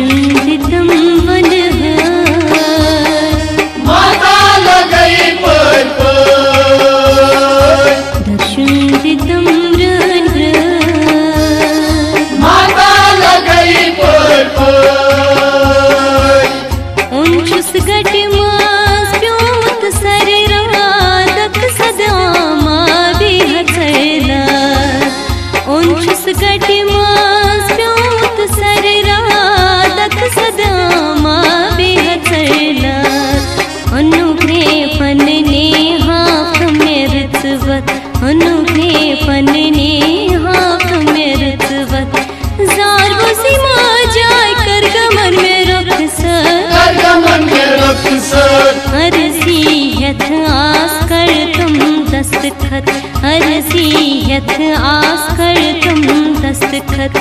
चिन्तितं आस कर तुम दस्तखत अरसीयत आस कर तुम दस्तखत।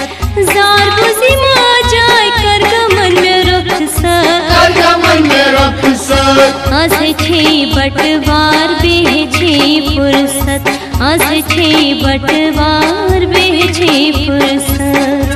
जार बुसी मा जाय कर गमन में रखसर करगमन में रक्सर आज छे बटवार बेछे फुर्सत आज छे बटवार बेछे फुर्सत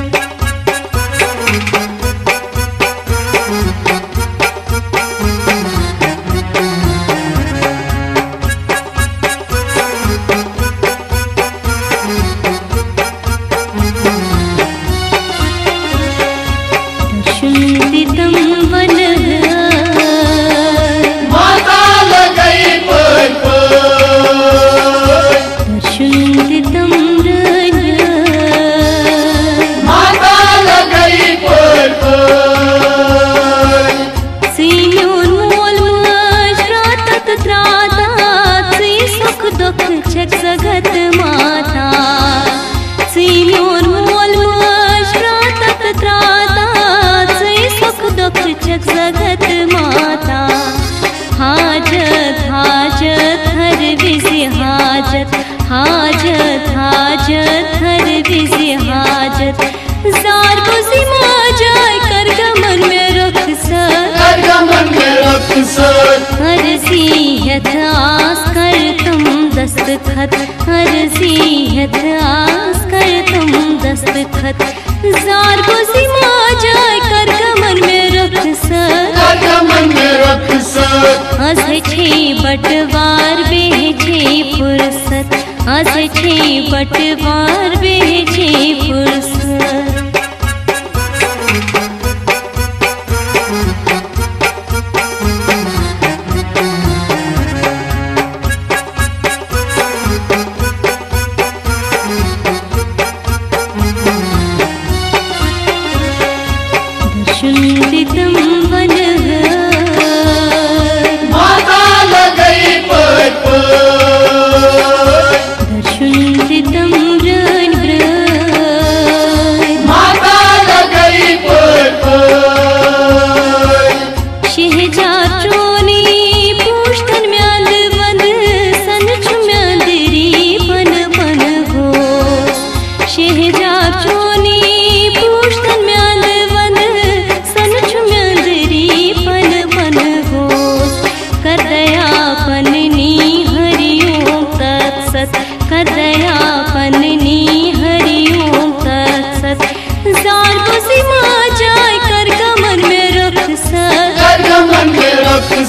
यथ आस्कर्तुं दस्तखत् हरसि यथ आस्कर्तुं दस्तखत्। सार्वसि माजाय कर्कमन् रख स हसि बटवार दख हर दस्खार बटवार बेचे बटवास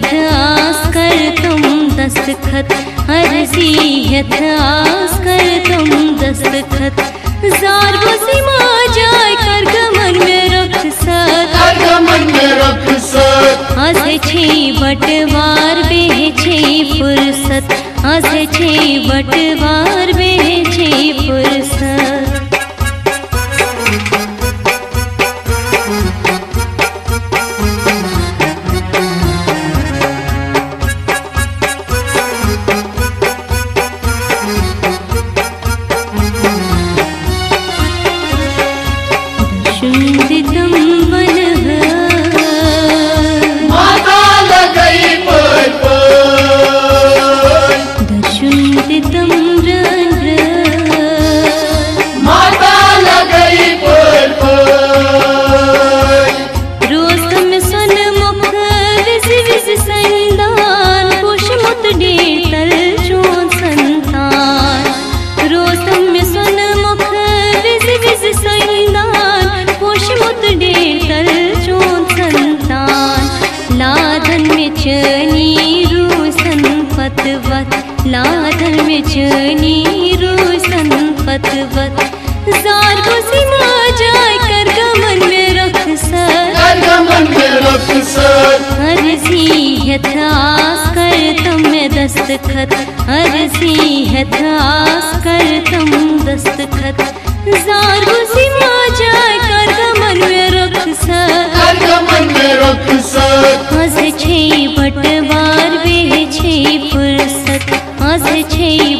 यथ आस्कर तुम दस्तखत अर्जी यथ आस्कर तुम दस्तखत। जार बसीमा जाय कर गमन में रख सक गमन में रख सक आज छे बटवार बे छे फुर्सत। आज छे बटवार बे मन में रख हर सिहता कर तख़त हर सिहत कर तख़त सारगो सीमा সেই